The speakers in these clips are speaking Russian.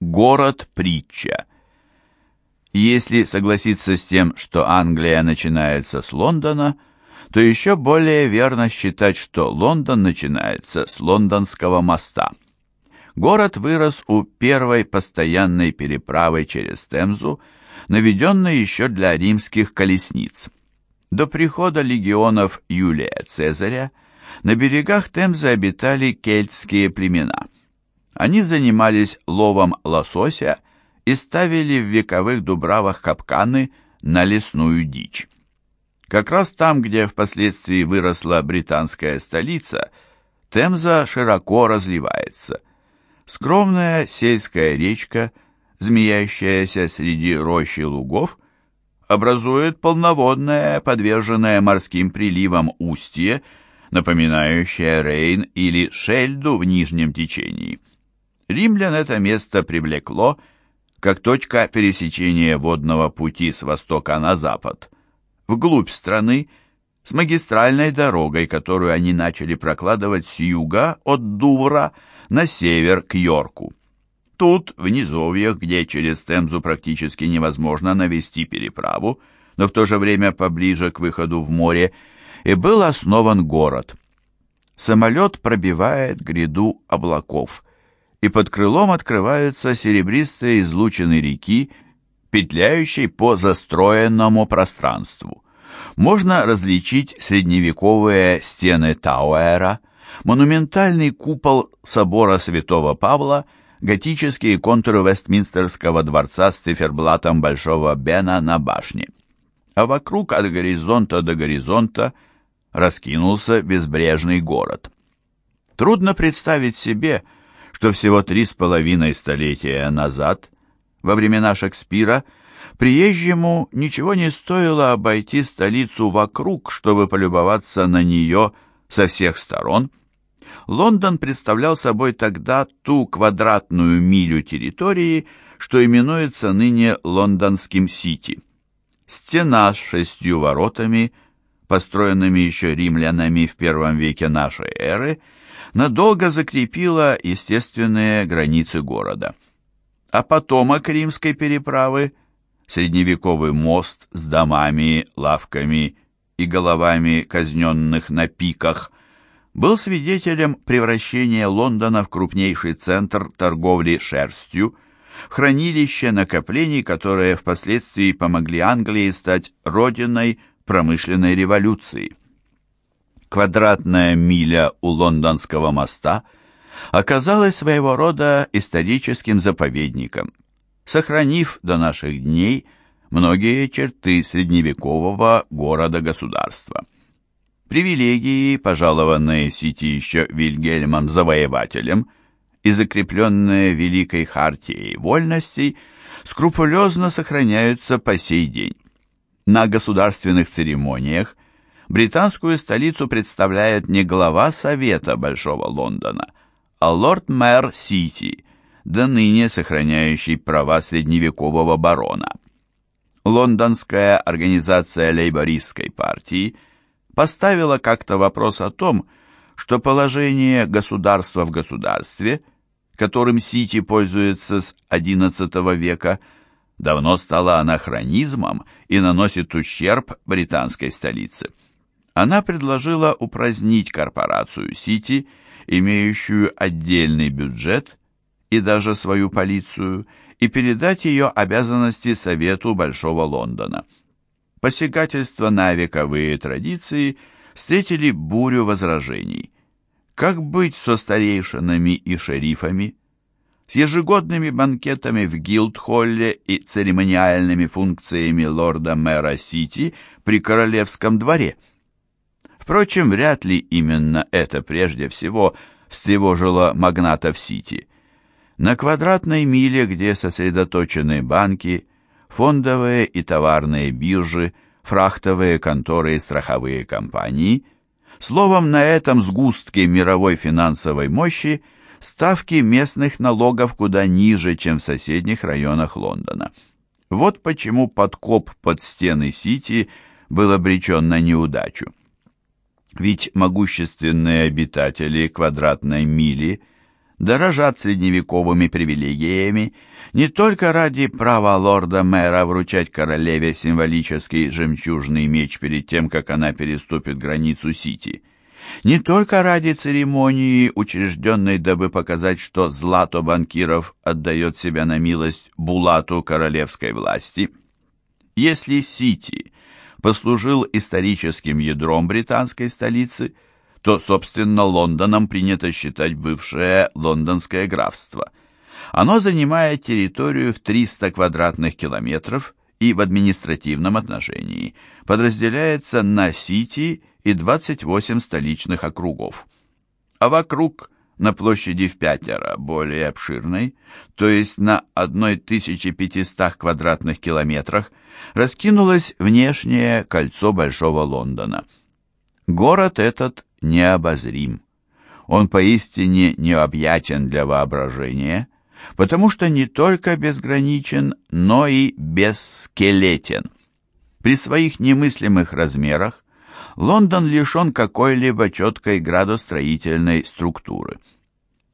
Город-притча. Если согласиться с тем, что Англия начинается с Лондона, то еще более верно считать, что Лондон начинается с лондонского моста. Город вырос у первой постоянной переправы через Темзу, наведенной еще для римских колесниц. До прихода легионов Юлия Цезаря на берегах Темзы обитали кельтские племена. Они занимались ловом лосося и ставили в вековых дубравах капканы на лесную дичь. Как раз там, где впоследствии выросла британская столица, Темза широко разливается. Скромная сельская речка, змеящаяся среди рощи лугов, образует полноводное, подверженное морским приливам устье, напоминающее Рейн или Шельду в нижнем течении. Римлян это место привлекло как точка пересечения водного пути с востока на запад, вглубь страны, с магистральной дорогой, которую они начали прокладывать с юга от Дувра на север к Йорку. Тут, в низовьях, где через Темзу практически невозможно навести переправу, но в то же время поближе к выходу в море, и был основан город. Самолет пробивает гряду облаков, и под крылом открываются серебристые излучины реки, петляющей по застроенному пространству. Можно различить средневековые стены Тауэра, монументальный купол собора Святого Павла – готические контуры Вестминстерского дворца с циферблатом Большого Бена на башне. А вокруг от горизонта до горизонта раскинулся безбрежный город. Трудно представить себе, что всего три с половиной столетия назад, во времена Шекспира, приезжему ничего не стоило обойти столицу вокруг, чтобы полюбоваться на нее со всех сторон – Лондон представлял собой тогда ту квадратную милю территории, что именуется ныне Лондонским Сити. Стена с шестью воротами, построенными еще римлянами в первом веке нашей эры, надолго закрепила естественные границы города. А потомок римской переправы, средневековый мост с домами, лавками и головами казненных на пиках, был свидетелем превращения Лондона в крупнейший центр торговли шерстью, хранилище накоплений, которые впоследствии помогли Англии стать родиной промышленной революции. Квадратная миля у лондонского моста оказалась своего рода историческим заповедником, сохранив до наших дней многие черты средневекового города-государства. Привилегии, пожалованные Сити еще Вильгельмом Завоевателем и закрепленные Великой Хартией вольностей, скрупулезно сохраняются по сей день. На государственных церемониях британскую столицу представляет не глава Совета Большого Лондона, а лорд-мэр Сити, до ныне сохраняющий права средневекового барона. Лондонская организация лейбористской партии – поставила как-то вопрос о том, что положение государства в государстве, которым Сити пользуется с XI века, давно стало анахронизмом и наносит ущерб британской столице. Она предложила упразднить корпорацию Сити, имеющую отдельный бюджет и даже свою полицию, и передать ее обязанности Совету Большого Лондона посягательства на вековые традиции встретили бурю возражений. Как быть со старейшинами и шерифами? С ежегодными банкетами в Гилдхолле и церемониальными функциями лорда-мэра Сити при королевском дворе? Впрочем, вряд ли именно это прежде всего встревожило магнатов Сити. На квадратной миле, где сосредоточены банки, фондовые и товарные биржи, фрахтовые конторы и страховые компании. Словом, на этом сгустке мировой финансовой мощи ставки местных налогов куда ниже, чем в соседних районах Лондона. Вот почему подкоп под стены Сити был обречен на неудачу. Ведь могущественные обитатели квадратной мили дорожат средневековыми привилегиями не только ради права лорда-мэра вручать королеве символический жемчужный меч перед тем, как она переступит границу Сити, не только ради церемонии, учрежденной, дабы показать, что злато банкиров отдает себя на милость булату королевской власти. Если Сити послужил историческим ядром британской столицы – то, собственно, Лондоном принято считать бывшее лондонское графство. Оно занимает территорию в 300 квадратных километров и в административном отношении подразделяется на Сити и 28 столичных округов. А вокруг, на площади в пятеро более обширной, то есть на 1500 квадратных километрах, раскинулось внешнее кольцо Большого Лондона. Город этот необозрим. Он поистине необъятен для воображения, потому что не только безграничен, но и бесскелетен. При своих немыслимых размерах Лондон лишен какой-либо четкой градостроительной структуры.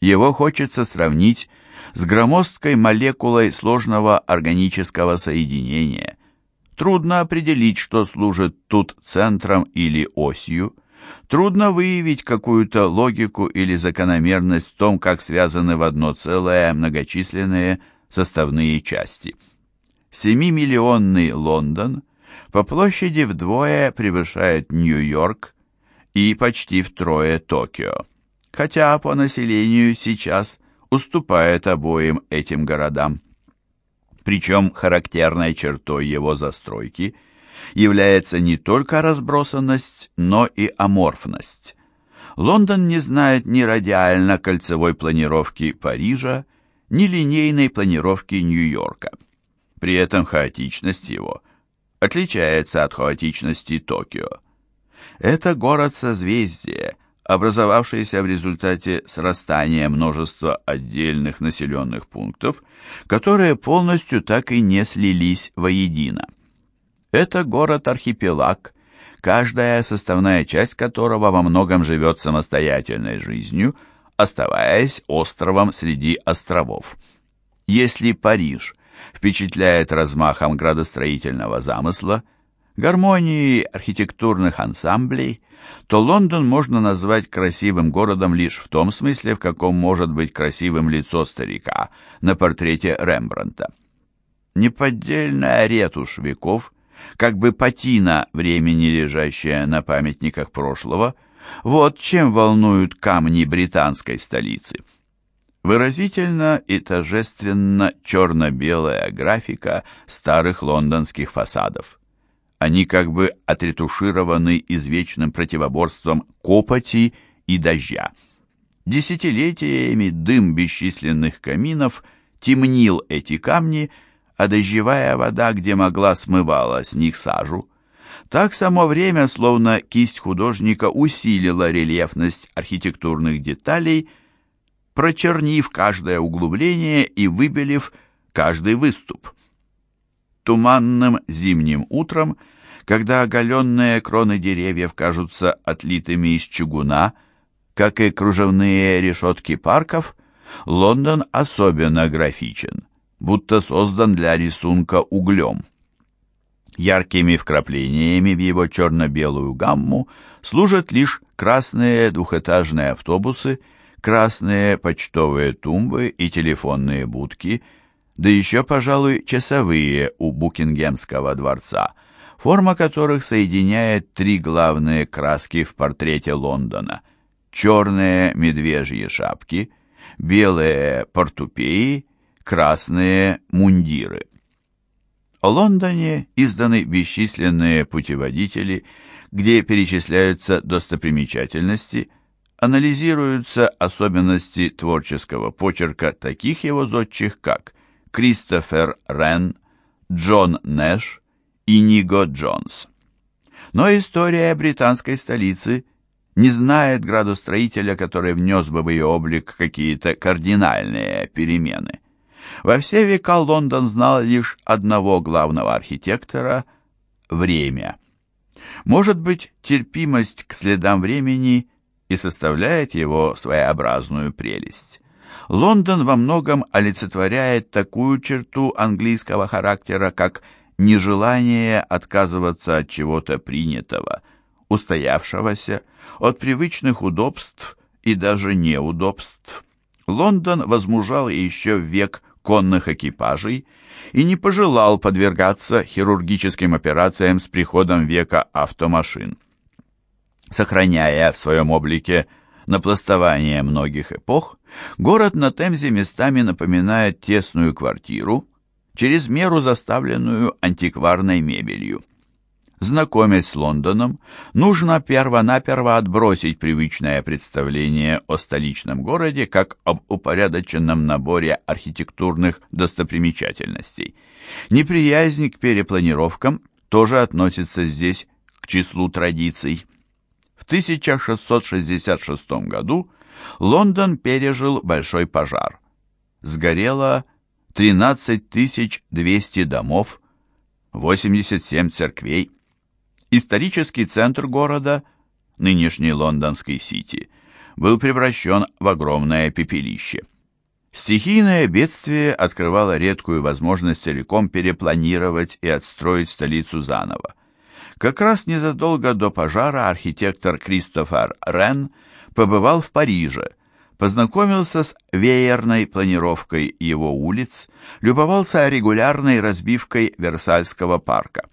Его хочется сравнить с громоздкой молекулой сложного органического соединения. Трудно определить, что служит тут центром или осью, Трудно выявить какую-то логику или закономерность в том, как связаны в одно целое многочисленные составные части. Семимиллионный Лондон по площади вдвое превышает Нью-Йорк и почти втрое Токио, хотя по населению сейчас уступает обоим этим городам. Причем характерной чертой его застройки – является не только разбросанность, но и аморфность. Лондон не знает ни радиально-кольцевой планировки Парижа, ни линейной планировки Нью-Йорка. При этом хаотичность его отличается от хаотичности Токио. Это город-созвездие, образовавшееся в результате срастания множества отдельных населенных пунктов, которые полностью так и не слились воедино. Это город-архипелаг, каждая составная часть которого во многом живет самостоятельной жизнью, оставаясь островом среди островов. Если Париж впечатляет размахом градостроительного замысла, гармонией архитектурных ансамблей, то Лондон можно назвать красивым городом лишь в том смысле, в каком может быть красивым лицо старика на портрете Рембрандта. Неподдельная ретушь веков – как бы патина времени, лежащая на памятниках прошлого, вот чем волнуют камни британской столицы. Выразительно и торжественно черно-белая графика старых лондонских фасадов. Они как бы отретушированы извечным противоборством копоти и дождя. Десятилетиями дым бесчисленных каминов темнил эти камни, а дождевая вода, где могла, смывала с них сажу. Так само время, словно кисть художника, усилила рельефность архитектурных деталей, прочернив каждое углубление и выбелив каждый выступ. Туманным зимним утром, когда оголенные кроны деревьев кажутся отлитыми из чугуна, как и кружевные решетки парков, Лондон особенно графичен будто создан для рисунка углем. Яркими вкраплениями в его черно-белую гамму служат лишь красные двухэтажные автобусы, красные почтовые тумбы и телефонные будки, да еще, пожалуй, часовые у Букингемского дворца, форма которых соединяет три главные краски в портрете Лондона – черные медвежьи шапки, белые портупеи красные мундиры. О Лондоне изданы бесчисленные путеводители, где перечисляются достопримечательности, анализируются особенности творческого почерка таких его зодчих, как Кристофер Рен, Джон Нэш и Ниго Джонс. Но история британской столицы не знает градостроителя, который внес бы в ее облик какие-то кардинальные перемены. Во все века Лондон знал лишь одного главного архитектора – время. Может быть, терпимость к следам времени и составляет его своеобразную прелесть. Лондон во многом олицетворяет такую черту английского характера, как нежелание отказываться от чего-то принятого, устоявшегося, от привычных удобств и даже неудобств. Лондон возмужал еще век конных экипажей и не пожелал подвергаться хирургическим операциям с приходом века автомашин. Сохраняя в своем облике напластование многих эпох, город на Темзе местами напоминает тесную квартиру, через меру заставленную антикварной мебелью. Знакомясь с Лондоном, нужно перво-наперво отбросить привычное представление о столичном городе как об упорядоченном наборе архитектурных достопримечательностей. Неприязнь к перепланировкам тоже относится здесь к числу традиций. В 1666 году Лондон пережил большой пожар. Сгорело 13 200 домов, 87 церквей, Исторический центр города, нынешний лондонский Сити, был превращен в огромное пепелище. Стихийное бедствие открывало редкую возможность целиком перепланировать и отстроить столицу заново. Как раз незадолго до пожара архитектор Кристофер Рен побывал в Париже, познакомился с веерной планировкой его улиц, любовался регулярной разбивкой Версальского парка.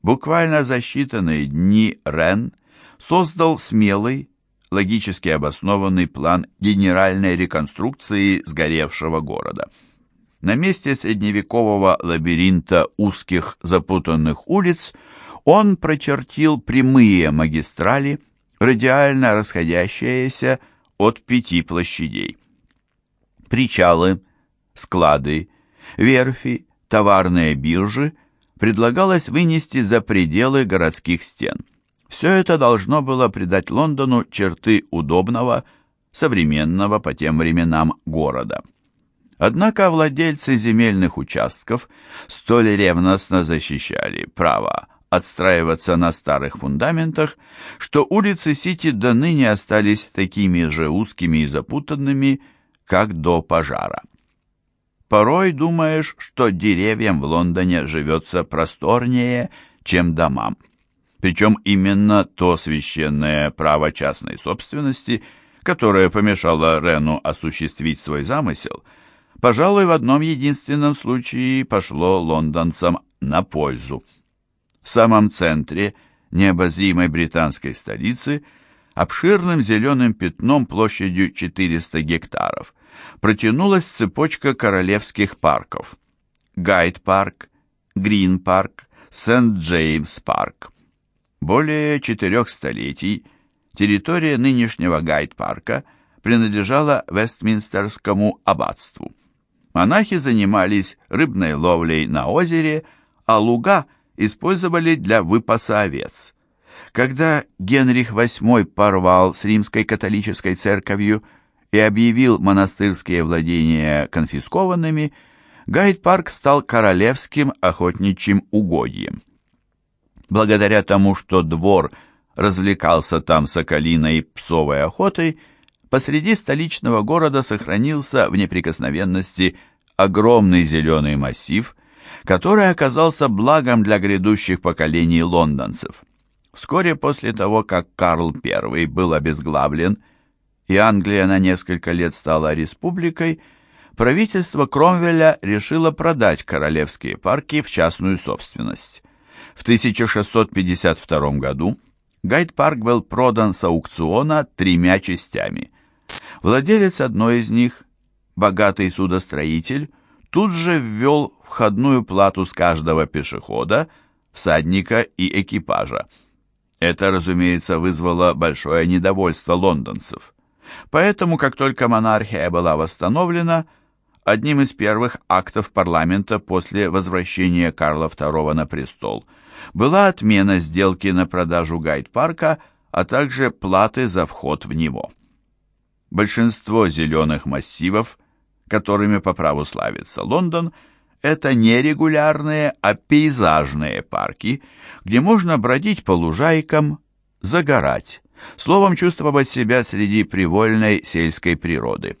Буквально за считанные дни Рен создал смелый, логически обоснованный план генеральной реконструкции сгоревшего города. На месте средневекового лабиринта узких запутанных улиц он прочертил прямые магистрали, радиально расходящиеся от пяти площадей. Причалы, склады, верфи, товарные биржи предлагалось вынести за пределы городских стен. Все это должно было придать Лондону черты удобного, современного по тем временам города. Однако владельцы земельных участков столь ревностно защищали право отстраиваться на старых фундаментах, что улицы Сити до ныне остались такими же узкими и запутанными, как до пожара. Порой думаешь, что деревьям в Лондоне живется просторнее, чем домам. Причем именно то священное право частной собственности, которое помешало Рену осуществить свой замысел, пожалуй, в одном единственном случае пошло лондонцам на пользу. В самом центре необозримой британской столицы обширным зеленым пятном площадью 400 гектаров – протянулась цепочка королевских парков. Гайд-парк, Грин-парк, Сент-Джеймс-парк. Более четырех столетий территория нынешнего Гайд-парка принадлежала Вестминстерскому аббатству. Монахи занимались рыбной ловлей на озере, а луга использовали для выпаса овец. Когда Генрих VIII порвал с римской католической церковью, и объявил монастырские владения конфискованными, Гайд-парк стал королевским охотничьим угодьем. Благодаря тому, что двор развлекался там соколиной и псовой охотой, посреди столичного города сохранился в неприкосновенности огромный зеленый массив, который оказался благом для грядущих поколений лондонцев. Вскоре после того, как Карл I был обезглавлен и Англия на несколько лет стала республикой, правительство Кромвеля решило продать королевские парки в частную собственность. В 1652 году Гайд-парк был продан с аукциона тремя частями. Владелец одной из них, богатый судостроитель, тут же ввел входную плату с каждого пешехода, всадника и экипажа. Это, разумеется, вызвало большое недовольство лондонцев. Поэтому, как только монархия была восстановлена, одним из первых актов парламента после возвращения Карла II на престол была отмена сделки на продажу гайд-парка, а также платы за вход в него. Большинство зеленых массивов, которыми по праву славится Лондон, это не регулярные, а пейзажные парки, где можно бродить по лужайкам, загорать, словом, чувствовать себя среди привольной сельской природы.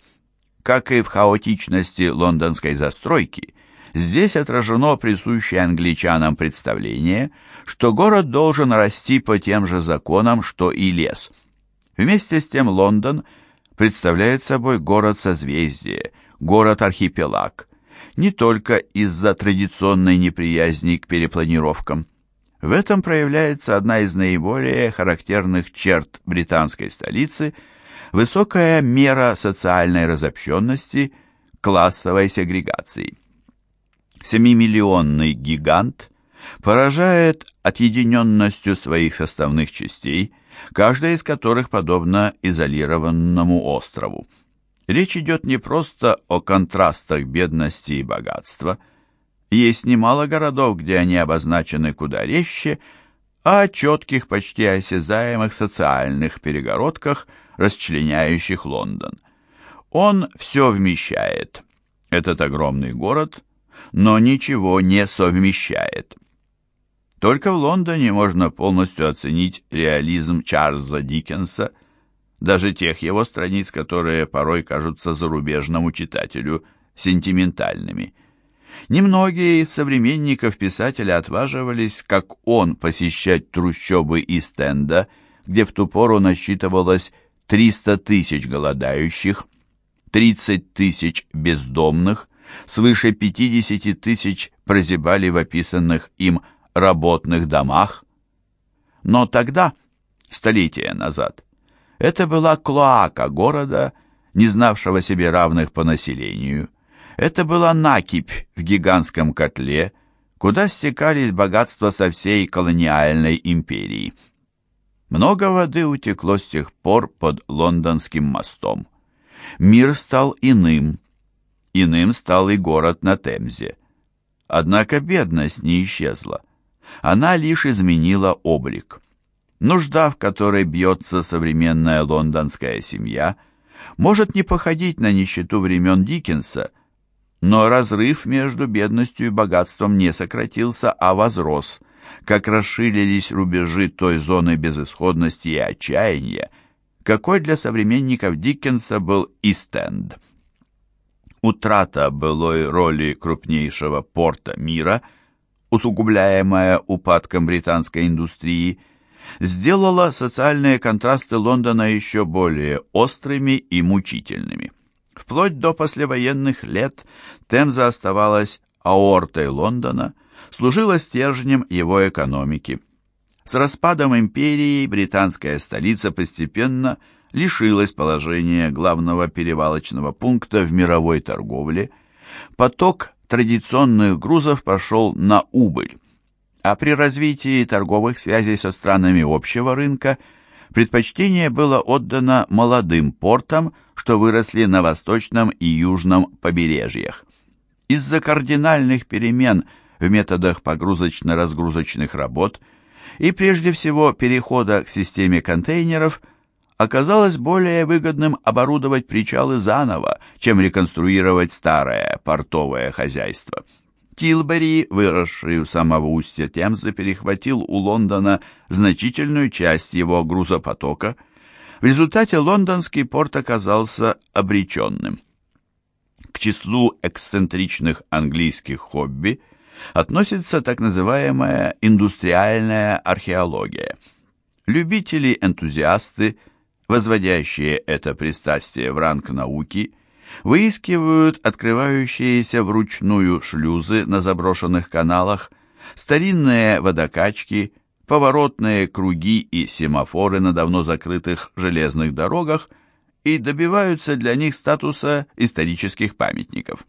Как и в хаотичности лондонской застройки, здесь отражено присущее англичанам представление, что город должен расти по тем же законам, что и лес. Вместе с тем Лондон представляет собой город-созвездие, город-архипелаг, не только из-за традиционной неприязни к перепланировкам. В этом проявляется одна из наиболее характерных черт британской столицы – высокая мера социальной разобщенности, классовой сегрегации. Семимиллионный гигант поражает отъединенностью своих составных частей, каждая из которых подобна изолированному острову. Речь идет не просто о контрастах бедности и богатства. Есть немало городов, где они обозначены куда резче, а о четких, почти осязаемых социальных перегородках – расчленяющих Лондон. Он все вмещает, этот огромный город, но ничего не совмещает. Только в Лондоне можно полностью оценить реализм Чарльза Диккенса, даже тех его страниц, которые порой кажутся зарубежному читателю сентиментальными. Немногие из современников писателя отваживались, как он, посещать трущобы и стенда, где в ту пору насчитывалось 300 тысяч голодающих, 30 тысяч бездомных, свыше 50 тысяч прозябали в описанных им работных домах. Но тогда, столетия назад, это была клоака города, не знавшего себе равных по населению. Это была накипь в гигантском котле, куда стекались богатства со всей колониальной империи – много воды утекло с тех пор под лондонским мостом. Мир стал иным. Иным стал и город на Темзе. Однако бедность не исчезла. Она лишь изменила облик. Нужда, в которой бьется современная лондонская семья, может не походить на нищету времен Диккенса, но разрыв между бедностью и богатством не сократился, а возрос – как расширились рубежи той зоны безысходности и отчаяния, какой для современников Диккенса был Истенд. Утрата былой роли крупнейшего порта мира, усугубляемая упадком британской индустрии, сделала социальные контрасты Лондона еще более острыми и мучительными. Вплоть до послевоенных лет Темза оставалась аортой Лондона, служила стержнем его экономики. С распадом империи британская столица постепенно лишилась положения главного перевалочного пункта в мировой торговле, поток традиционных грузов пошел на убыль, а при развитии торговых связей со странами общего рынка предпочтение было отдано молодым портам, что выросли на восточном и южном побережьях. Из-за кардинальных перемен – в методах погрузочно-разгрузочных работ и прежде всего перехода к системе контейнеров оказалось более выгодным оборудовать причалы заново, чем реконструировать старое портовое хозяйство. Тилбери, выросший у самого устья Темзы, перехватил у Лондона значительную часть его грузопотока. В результате лондонский порт оказался обреченным. К числу эксцентричных английских хобби – относится так называемая индустриальная археология. Любители-энтузиасты, возводящие это пристрастие в ранг науки, выискивают открывающиеся вручную шлюзы на заброшенных каналах, старинные водокачки, поворотные круги и семафоры на давно закрытых железных дорогах и добиваются для них статуса исторических памятников.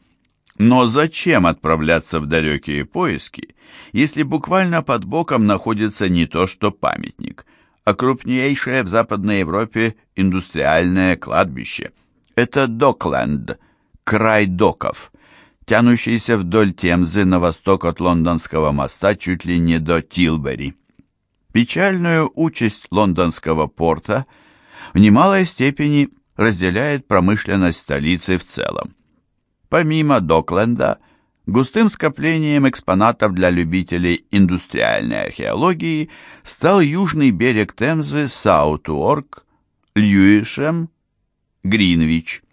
Но зачем отправляться в далекие поиски, если буквально под боком находится не то что памятник, а крупнейшее в Западной Европе индустриальное кладбище? Это Докленд, край доков, тянущийся вдоль Темзы на восток от лондонского моста чуть ли не до Тилбери. Печальную участь лондонского порта в немалой степени разделяет промышленность столицы в целом. Помимо Докленда, густым скоплением экспонатов для любителей индустриальной археологии стал южный берег Темзы Саутуорк, Льюишем, Гринвич.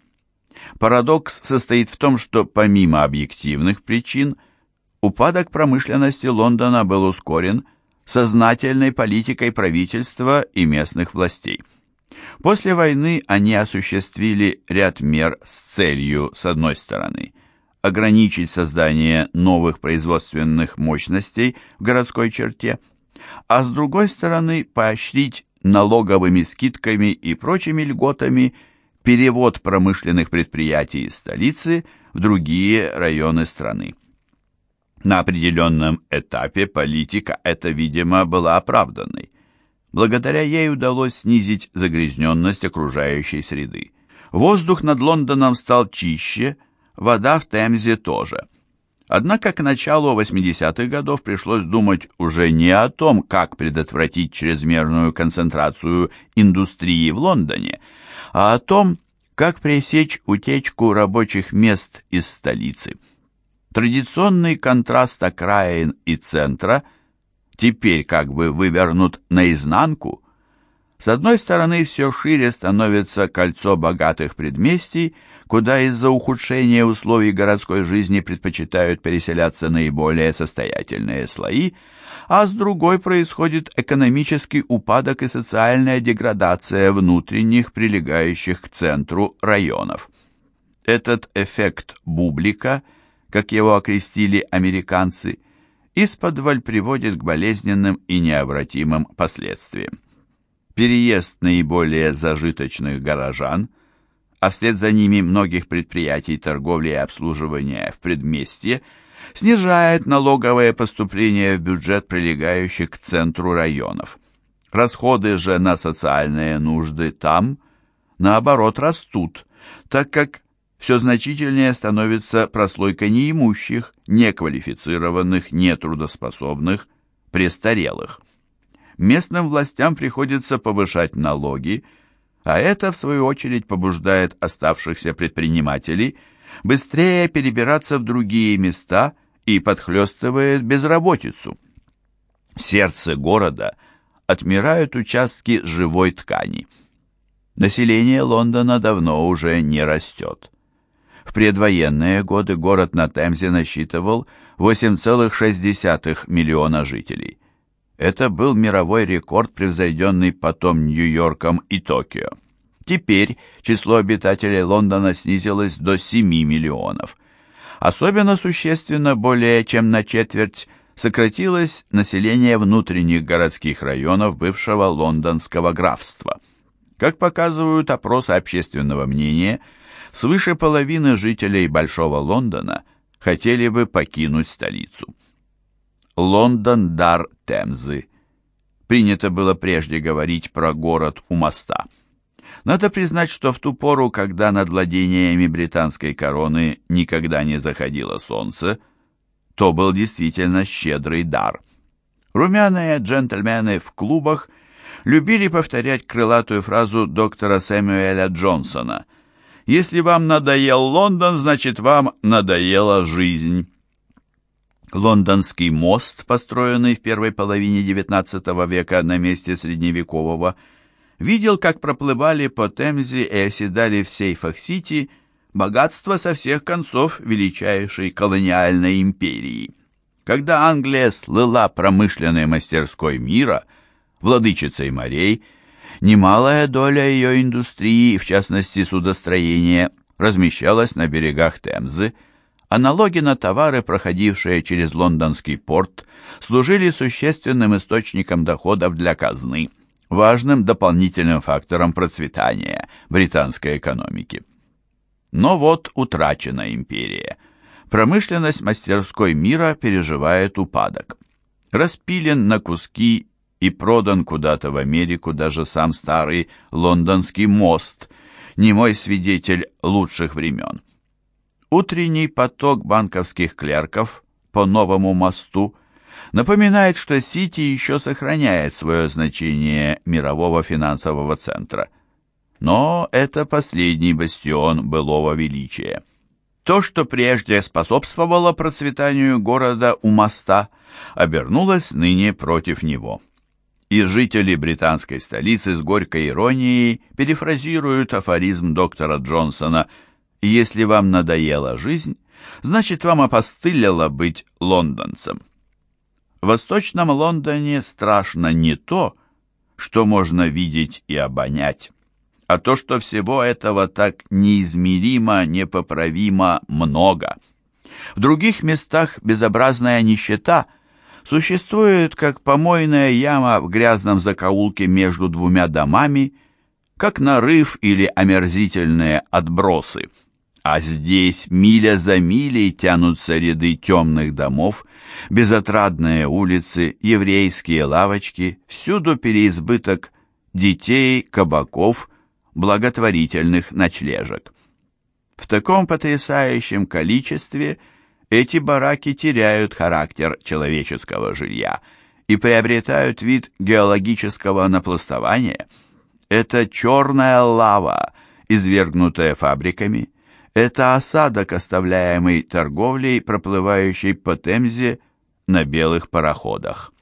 Парадокс состоит в том, что помимо объективных причин, упадок промышленности Лондона был ускорен сознательной политикой правительства и местных властей. После войны они осуществили ряд мер с целью, с одной стороны, ограничить создание новых производственных мощностей в городской черте, а с другой стороны поощрить налоговыми скидками и прочими льготами перевод промышленных предприятий из столицы в другие районы страны. На определенном этапе политика эта, видимо, была оправданной. Благодаря ей удалось снизить загрязненность окружающей среды. Воздух над Лондоном стал чище, вода в Темзе тоже. Однако к началу 80-х годов пришлось думать уже не о том, как предотвратить чрезмерную концентрацию индустрии в Лондоне, а о том, как пресечь утечку рабочих мест из столицы. Традиционный контраст окраин и центра теперь как бы вывернут наизнанку. С одной стороны, все шире становится кольцо богатых предместий, куда из-за ухудшения условий городской жизни предпочитают переселяться наиболее состоятельные слои, а с другой происходит экономический упадок и социальная деградация внутренних, прилегающих к центру районов. Этот эффект бублика, как его окрестили американцы, из-под приводит к болезненным и необратимым последствиям. Переезд наиболее зажиточных горожан – а вслед за ними многих предприятий торговли и обслуживания в предместье, снижает налоговое поступление в бюджет прилегающих к центру районов. Расходы же на социальные нужды там, наоборот, растут, так как все значительнее становится прослойка неимущих, неквалифицированных, нетрудоспособных, престарелых. Местным властям приходится повышать налоги, а это, в свою очередь, побуждает оставшихся предпринимателей быстрее перебираться в другие места и подхлестывает безработицу. В сердце города отмирают участки живой ткани. Население Лондона давно уже не растет. В предвоенные годы город на Темзе насчитывал 8,6 миллиона жителей. Это был мировой рекорд, превзойденный потом Нью-Йорком и Токио. Теперь число обитателей Лондона снизилось до 7 миллионов. Особенно существенно, более чем на четверть, сократилось население внутренних городских районов бывшего лондонского графства. Как показывают опросы общественного мнения, свыше половины жителей Большого Лондона хотели бы покинуть столицу. Лондон дар Темзы. Принято было прежде говорить про город у моста. Надо признать, что в ту пору, когда над владениями британской короны никогда не заходило солнце, то был действительно щедрый дар. Румяные джентльмены в клубах любили повторять крылатую фразу доктора Сэмюэля Джонсона «Если вам надоел Лондон, значит, вам надоела жизнь». Лондонский мост, построенный в первой половине XIX века на месте средневекового, видел, как проплывали по Темзе и оседали в сейфах Сити богатства со всех концов величайшей колониальной империи. Когда Англия слыла промышленной мастерской мира, владычицей морей, немалая доля ее индустрии, в частности судостроения, размещалась на берегах Темзы, а налоги на товары, проходившие через лондонский порт, служили существенным источником доходов для казны, важным дополнительным фактором процветания британской экономики. Но вот утрачена империя. Промышленность мастерской мира переживает упадок. Распилен на куски и продан куда-то в Америку даже сам старый лондонский мост, не мой свидетель лучших времен. Утренний поток банковских клерков по новому мосту напоминает, что Сити еще сохраняет свое значение мирового финансового центра. Но это последний бастион былого величия. То, что прежде способствовало процветанию города у моста, обернулось ныне против него. И жители британской столицы с горькой иронией перефразируют афоризм доктора Джонсона – Если вам надоела жизнь, значит, вам опостылило быть лондонцем. В Восточном Лондоне страшно не то, что можно видеть и обонять, а то, что всего этого так неизмеримо, непоправимо много. В других местах безобразная нищета существует как помойная яма в грязном закоулке между двумя домами, как нарыв или омерзительные отбросы – а здесь миля за милей тянутся ряды темных домов, безотрадные улицы, еврейские лавочки, всюду переизбыток детей, кабаков, благотворительных ночлежек. В таком потрясающем количестве эти бараки теряют характер человеческого жилья и приобретают вид геологического напластования. Это черная лава, извергнутая фабриками, это осадок, оставляемый торговлей, проплывающей по Темзе на белых пароходах.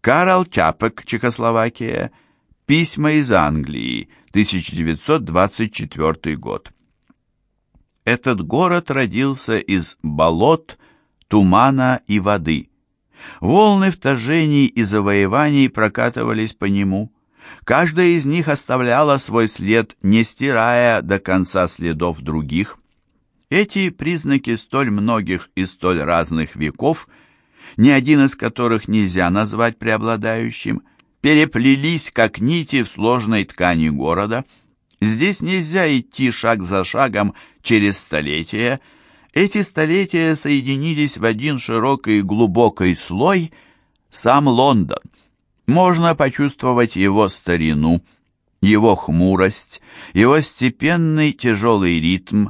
Карл Чапек, Чехословакия, Письма из Англии, 1924 год. Этот город родился из болот, тумана и воды. Волны вторжений и завоеваний прокатывались по нему. Каждая из них оставляла свой след, не стирая до конца следов других. Эти признаки столь многих и столь разных веков, ни один из которых нельзя назвать преобладающим, переплелись, как нити в сложной ткани города. Здесь нельзя идти шаг за шагом через столетия. Эти столетия соединились в один широкий глубокий слой – сам Лондон – можно почувствовать его старину, его хмурость, его степенный тяжелый ритм,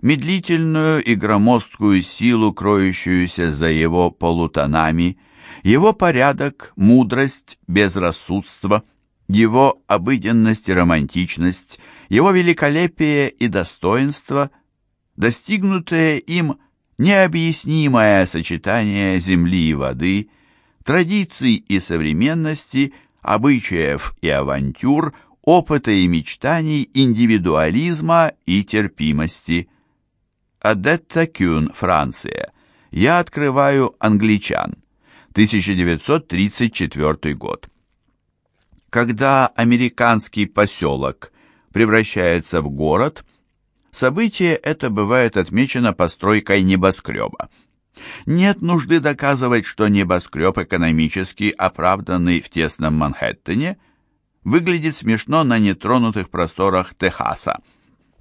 медлительную и громоздкую силу, кроющуюся за его полутонами, его порядок, мудрость, безрассудство, его обыденность и романтичность, его великолепие и достоинство, достигнутое им необъяснимое сочетание земли и воды – традиций и современности, обычаев и авантюр, опыта и мечтаний, индивидуализма и терпимости. Адетта Кюн, Франция. Я открываю англичан. 1934 год. Когда американский поселок превращается в город, событие это бывает отмечено постройкой небоскреба. Нет нужды доказывать, что небоскреб экономически оправданный в тесном Манхэттене выглядит смешно на нетронутых просторах Техаса.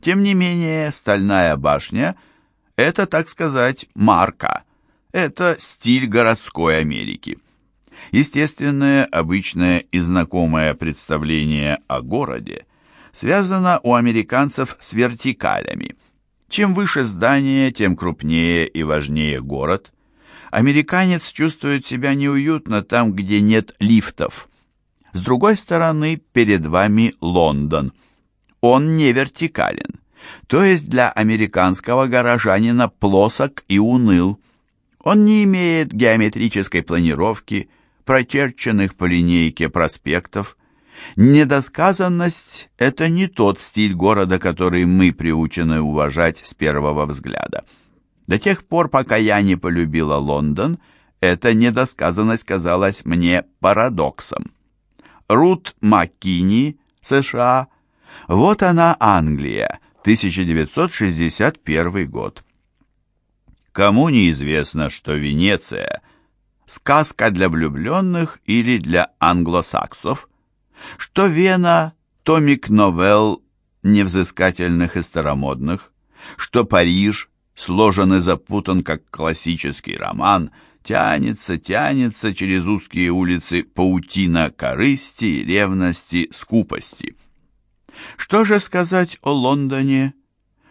Тем не менее, стальная башня – это, так сказать, марка, это стиль городской Америки. Естественное, обычное и знакомое представление о городе связано у американцев с вертикалями – чем выше здание, тем крупнее и важнее город. Американец чувствует себя неуютно там, где нет лифтов. С другой стороны, перед вами Лондон. Он не вертикален, то есть для американского горожанина плосок и уныл. Он не имеет геометрической планировки, прочерченных по линейке проспектов, Недосказанность – это не тот стиль города, который мы приучены уважать с первого взгляда. До тех пор, пока я не полюбила Лондон, эта недосказанность казалась мне парадоксом. Рут Маккини, США. Вот она, Англия, 1961 год. Кому неизвестно, что Венеция – сказка для влюбленных или для англосаксов – что Вена — томик новелл невзыскательных и старомодных, что Париж сложен и запутан, как классический роман, тянется, тянется через узкие улицы паутина корысти, ревности, скупости. Что же сказать о Лондоне,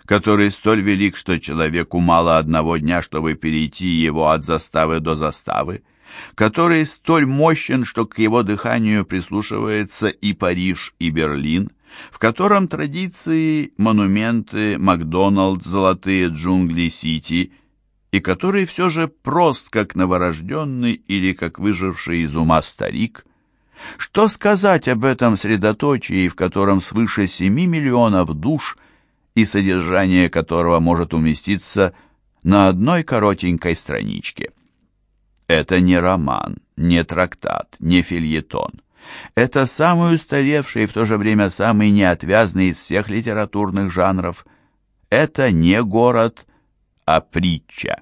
который столь велик, что человеку мало одного дня, чтобы перейти его от заставы до заставы, который столь мощен, что к его дыханию прислушивается и Париж, и Берлин, в котором традиции, монументы, Макдоналд, золотые джунгли Сити, и который все же прост, как новорожденный или как выживший из ума старик. Что сказать об этом средоточии, в котором свыше семи миллионов душ и содержание которого может уместиться на одной коротенькой страничке. Это не роман, не трактат, не фильетон. Это самый устаревший и в то же время самый неотвязный из всех литературных жанров. Это не город, а притча.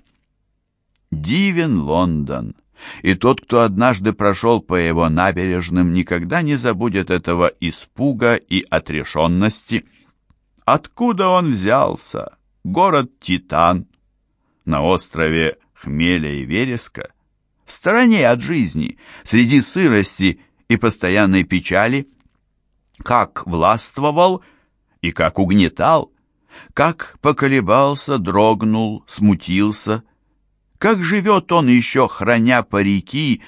Дивен Лондон, и тот, кто однажды прошел по его набережным, никогда не забудет этого испуга и отрешенности. Откуда он взялся? Город Титан, на острове Хмеля и Вереска, в стороне от жизни, среди сырости и постоянной печали, как властвовал и как угнетал, как поколебался, дрогнул, смутился, как живет он еще, храня парики,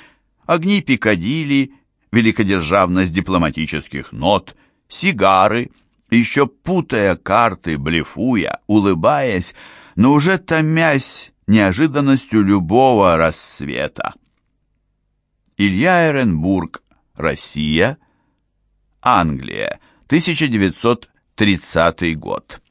огни Пикадилли, великодержавность дипломатических нот, сигары, еще путая карты, блефуя, улыбаясь, но уже томясь неожиданностью любого рассвета. Илья Эренбург, Россия, Англия, 1930 год.